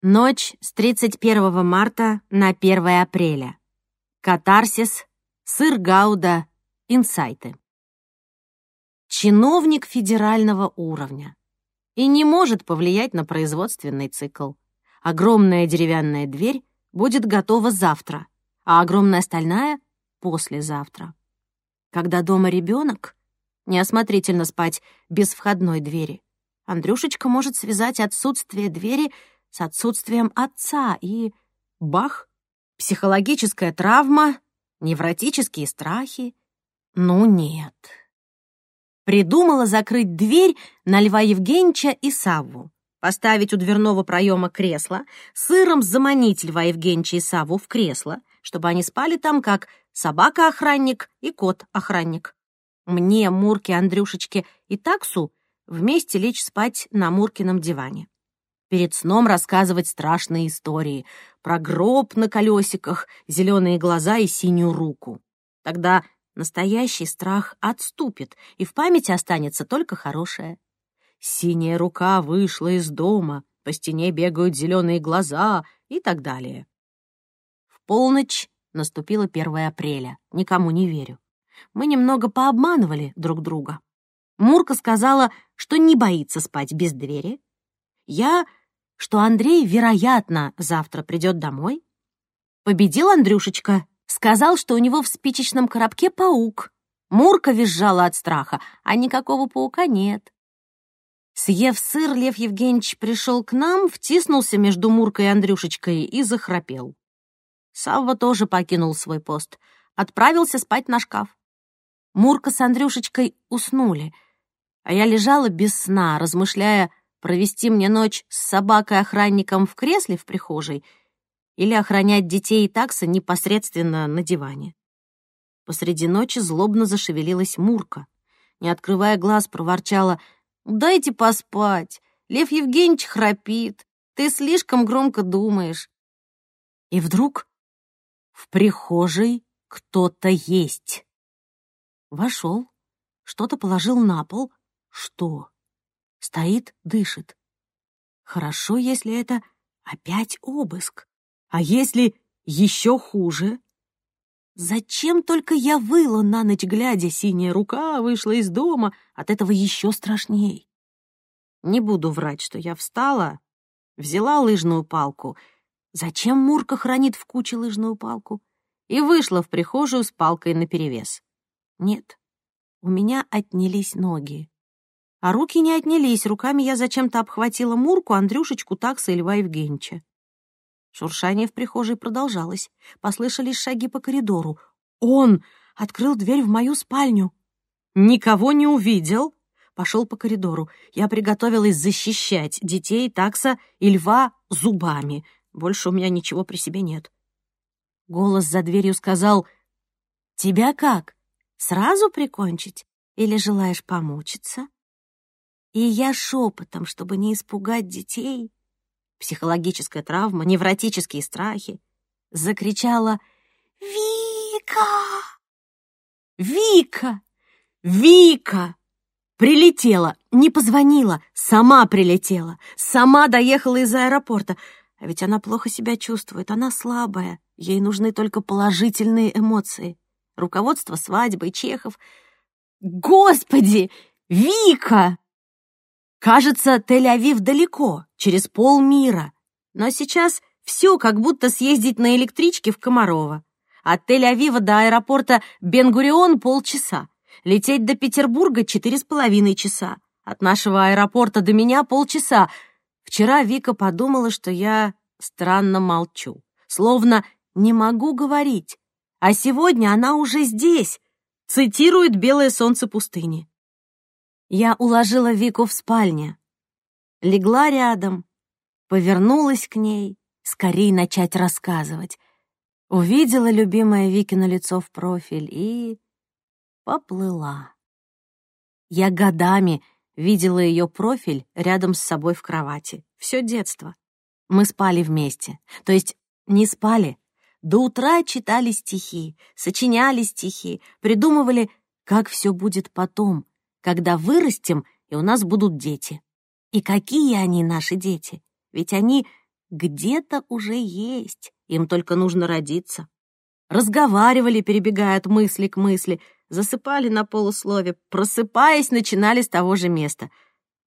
Ночь с 31 марта на 1 апреля. Катарсис, сыр Гауда, инсайты. Чиновник федерального уровня и не может повлиять на производственный цикл. Огромная деревянная дверь будет готова завтра, а огромная стальная — послезавтра. Когда дома ребенок, неосмотрительно спать без входной двери. Андрюшечка может связать отсутствие двери с отсутствием отца и... Бах! Психологическая травма, невротические страхи. Ну нет. Придумала закрыть дверь на Льва Евгеньевича и Савву, поставить у дверного проема кресло, сыром заманить Льва Евгеньевича и Савву в кресло, чтобы они спали там как собака-охранник и кот-охранник. Мне, Мурке, Андрюшечке и Таксу вместе лечь спать на Муркином диване. Перед сном рассказывать страшные истории про гроб на колесиках, зеленые глаза и синюю руку. Тогда настоящий страх отступит, и в памяти останется только хорошее. Синяя рука вышла из дома, по стене бегают зеленые глаза и так далее. В полночь наступило 1 апреля. Никому не верю. Мы немного пообманывали друг друга. Мурка сказала, что не боится спать без двери. Я, что Андрей, вероятно, завтра придет домой. Победил Андрюшечка, сказал, что у него в спичечном коробке паук. Мурка визжала от страха, а никакого паука нет. Съев сыр, Лев Евгеньевич пришел к нам, втиснулся между Муркой и Андрюшечкой и захрапел. Савва тоже покинул свой пост, отправился спать на шкаф. Мурка с Андрюшечкой уснули — а я лежала без сна, размышляя, провести мне ночь с собакой-охранником в кресле в прихожей или охранять детей и такса непосредственно на диване. Посреди ночи злобно зашевелилась Мурка. Не открывая глаз, проворчала «Дайте поспать, Лев Евгеньевич храпит, ты слишком громко думаешь». И вдруг в прихожей кто-то есть. Вошел, что-то положил на пол, что? Стоит, дышит. Хорошо, если это опять обыск. А если еще хуже? Зачем только я выла на ночь глядя, синяя рука вышла из дома, от этого еще страшней. Не буду врать, что я встала, взяла лыжную палку. Зачем Мурка хранит в куче лыжную палку? И вышла в прихожую с палкой наперевес. Нет, у меня отнялись ноги. А руки не отнялись, руками я зачем-то обхватила Мурку, Андрюшечку, Такса и Льва Евгеньевича. Шуршание в прихожей продолжалось. Послышались шаги по коридору. Он открыл дверь в мою спальню. Никого не увидел. Пошел по коридору. Я приготовилась защищать детей, такса и льва зубами. Больше у меня ничего при себе нет. Голос за дверью сказал, «Тебя как? Сразу прикончить? Или желаешь помучиться?» И я шепотом, чтобы не испугать детей, психологическая травма, невротические страхи, закричала «Вика! Вика! Вика!» Прилетела, не позвонила, сама прилетела, сама доехала из аэропорта. А ведь она плохо себя чувствует, она слабая, ей нужны только положительные эмоции. Руководство свадьбой, Чехов. Господи, Вика! Кажется, Тель-Авив далеко, через полмира. Но сейчас все как будто съездить на электричке в Комарова. От Тель-Авива до аэропорта Бен-Гурион полчаса. Лететь до Петербурга четыре с половиной часа. От нашего аэропорта до меня полчаса. Вчера Вика подумала, что я странно молчу. Словно не могу говорить. А сегодня она уже здесь. Цитирует «Белое солнце пустыни». Я уложила Вику в спальне, легла рядом, повернулась к ней, скорее начать рассказывать. Увидела любимое Викино лицо в профиль и поплыла. Я годами видела ее профиль рядом с собой в кровати. Все детство. Мы спали вместе. То есть не спали. До утра читали стихи, сочиняли стихи, придумывали, как все будет потом, когда вырастем, и у нас будут дети. И какие они наши дети? Ведь они где-то уже есть, им только нужно родиться. Разговаривали, перебегая от мысли к мысли, засыпали на полуслове, просыпаясь, начинали с того же места.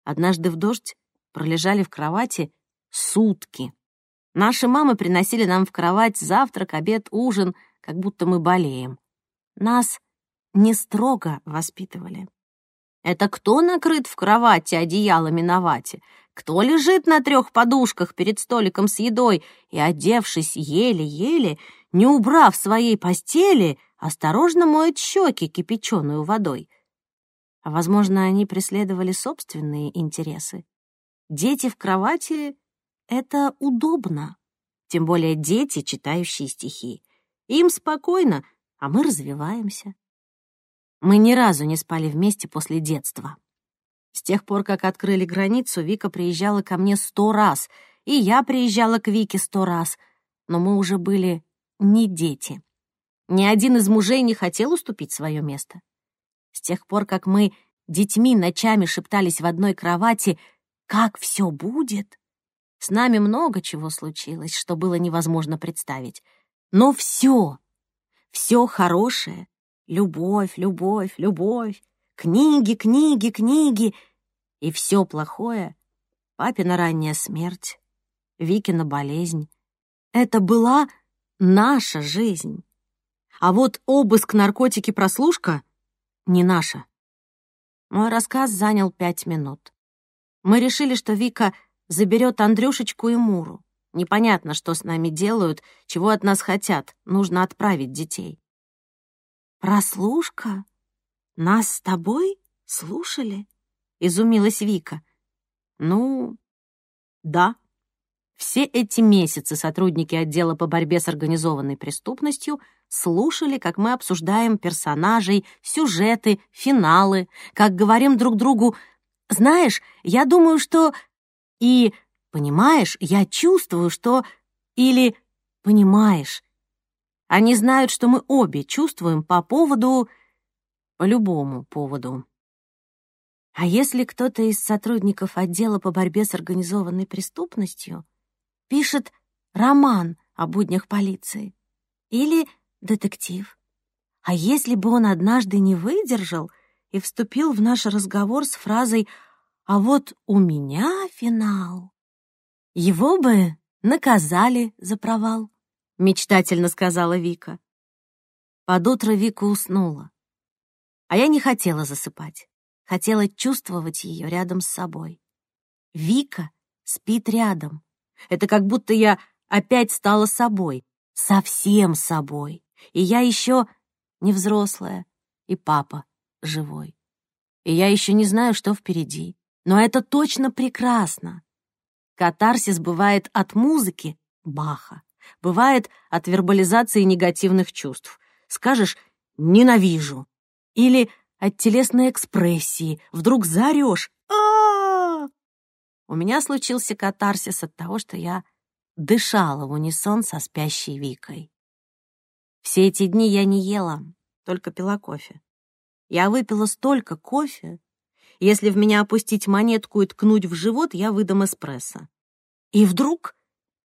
Однажды в дождь пролежали в кровати сутки. Наши мамы приносили нам в кровать завтрак, обед, ужин, как будто мы болеем. Нас не строго воспитывали. Это кто накрыт в кровати одеялами на вате? Кто лежит на трех подушках перед столиком с едой и, одевшись еле-еле, не убрав своей постели, осторожно моет щеки кипяченую водой? А, возможно, они преследовали собственные интересы. Дети в кровати — это удобно. Тем более дети, читающие стихи. Им спокойно, а мы развиваемся. Мы ни разу не спали вместе после детства. С тех пор, как открыли границу, Вика приезжала ко мне сто раз, и я приезжала к Вике сто раз, но мы уже были не дети. Ни один из мужей не хотел уступить свое место. С тех пор, как мы детьми ночами шептались в одной кровати «Как все будет?», с нами много чего случилось, что было невозможно представить. Но все, все хорошее Любовь, любовь, любовь, книги, книги, книги. И все плохое — папина ранняя смерть, Викина болезнь. Это была наша жизнь. А вот обыск, наркотики, прослушка — не наша. Мой рассказ занял пять минут. Мы решили, что Вика заберет Андрюшечку и Муру. Непонятно, что с нами делают, чего от нас хотят. Нужно отправить детей. «Прослушка? Нас с тобой слушали?» — изумилась Вика. «Ну, да. Все эти месяцы сотрудники отдела по борьбе с организованной преступностью слушали, как мы обсуждаем персонажей, сюжеты, финалы, как говорим друг другу «Знаешь, я думаю, что...» и «Понимаешь, я чувствую, что...» или «Понимаешь, они знают, что мы обе чувствуем по поводу... по любому поводу. А если кто-то из сотрудников отдела по борьбе с организованной преступностью пишет роман о буднях полиции или детектив? А если бы он однажды не выдержал и вступил в наш разговор с фразой «А вот у меня финал», его бы наказали за провал мечтательно сказала Вика. Под утро Вика уснула. А я не хотела засыпать. Хотела чувствовать ее рядом с собой. Вика спит рядом. Это как будто я опять стала собой, совсем собой. И я еще не взрослая, и папа живой. И я еще не знаю, что впереди. Но это точно прекрасно. Катарсис бывает от музыки Баха, Бывает от вербализации негативных чувств. Скажешь «ненавижу» или от телесной экспрессии. Вдруг заорешь а, У меня случился катарсис от того, что я дышала в унисон со спящей Викой. Все эти дни я не ела, только пила кофе. Я выпила столько кофе. Если в меня опустить монетку и ткнуть в живот, я выдам эспрессо. И вдруг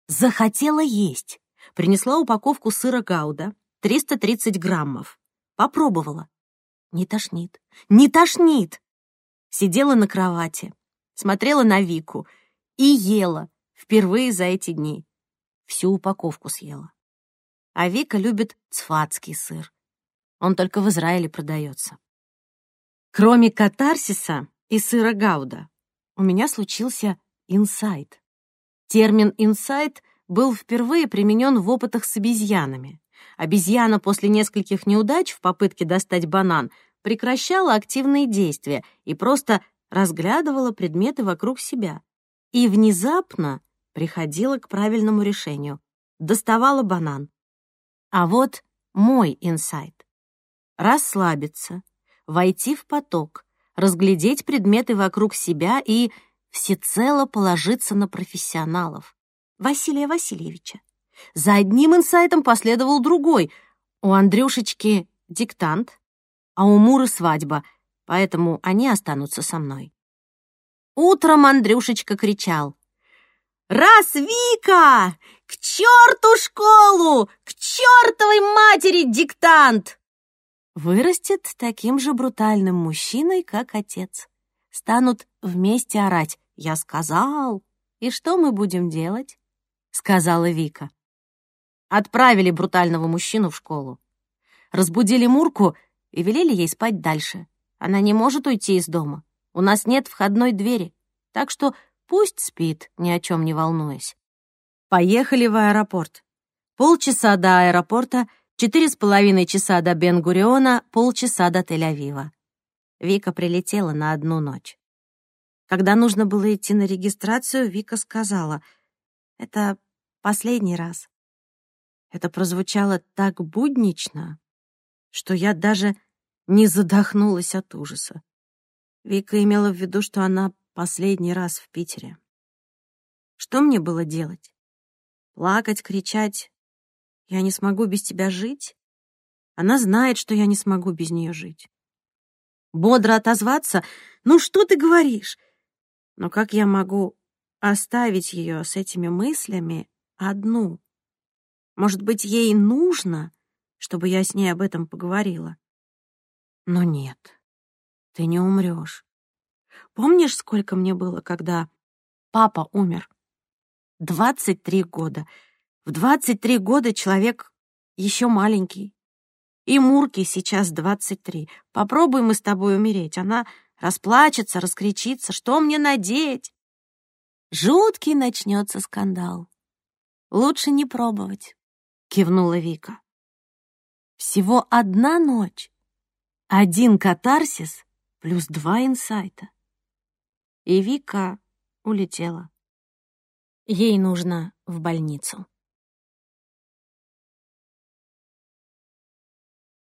Захотела есть. Принесла упаковку сыра гауда, 330 граммов. Попробовала. Не тошнит. Не тошнит! Сидела на кровати, смотрела на Вику и ела впервые за эти дни. Всю упаковку съела. А Вика любит цфатский сыр. Он только в Израиле продается. Кроме катарсиса и сыра гауда, у меня случился инсайт. Термин «инсайт» был впервые применен в опытах с обезьянами. Обезьяна после нескольких неудач в попытке достать банан прекращала активные действия и просто разглядывала предметы вокруг себя. И внезапно приходила к правильному решению. Доставала банан. А вот мой инсайт. Расслабиться, войти в поток, разглядеть предметы вокруг себя и всецело положиться на профессионалов. Василия Васильевича. За одним инсайтом последовал другой. У Андрюшечки диктант, а у Муры свадьба, поэтому они останутся со мной. Утром Андрюшечка кричал. «Раз, Вика! К черту школу! К чертовой матери диктант!» Вырастет таким же брутальным мужчиной, как отец. Станут вместе орать «Я сказал!» «И что мы будем делать?» — сказала Вика. Отправили брутального мужчину в школу. Разбудили Мурку и велели ей спать дальше. Она не может уйти из дома. У нас нет входной двери, так что пусть спит, ни о чем не волнуясь. Поехали в аэропорт. Полчаса до аэропорта, четыре с половиной часа до Бен-Гуриона, полчаса до Тель-Авива. Вика прилетела на одну ночь. Когда нужно было идти на регистрацию, Вика сказала, «Это последний раз». Это прозвучало так буднично, что я даже не задохнулась от ужаса. Вика имела в виду, что она последний раз в Питере. Что мне было делать? Плакать, кричать? Я не смогу без тебя жить? Она знает, что я не смогу без нее жить. Бодро отозваться? Ну что ты говоришь? Но как я могу оставить ее с этими мыслями одну? Может быть, ей нужно, чтобы я с ней об этом поговорила? Но нет, ты не умрешь. Помнишь, сколько мне было, когда папа умер? Двадцать три года. В двадцать три года человек еще маленький. И Мурке сейчас двадцать три. Попробуй мы с тобой умереть. Она расплачется, раскричится. Что мне надеть? Жуткий начнется скандал. Лучше не пробовать, кивнула Вика. Всего одна ночь, один катарсис плюс два инсайта. И Вика улетела. Ей нужно в больницу.